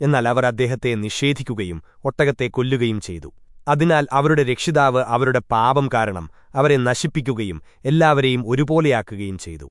എന്നാൽ അവർ അദ്ദേഹത്തെ നിഷേധിക്കുകയും ഒട്ടകത്തെ കൊല്ലുകയും ചെയ്തു. അതിനാൽ അവരുടെ രക്ഷിതാവ് അവരുടെ പാപം കാരണം അവരെ നശിപ്പിക്കുകയും എല്ലാവരെയും ഒരുപോലെയാക്കുകയും ചെയ്തു.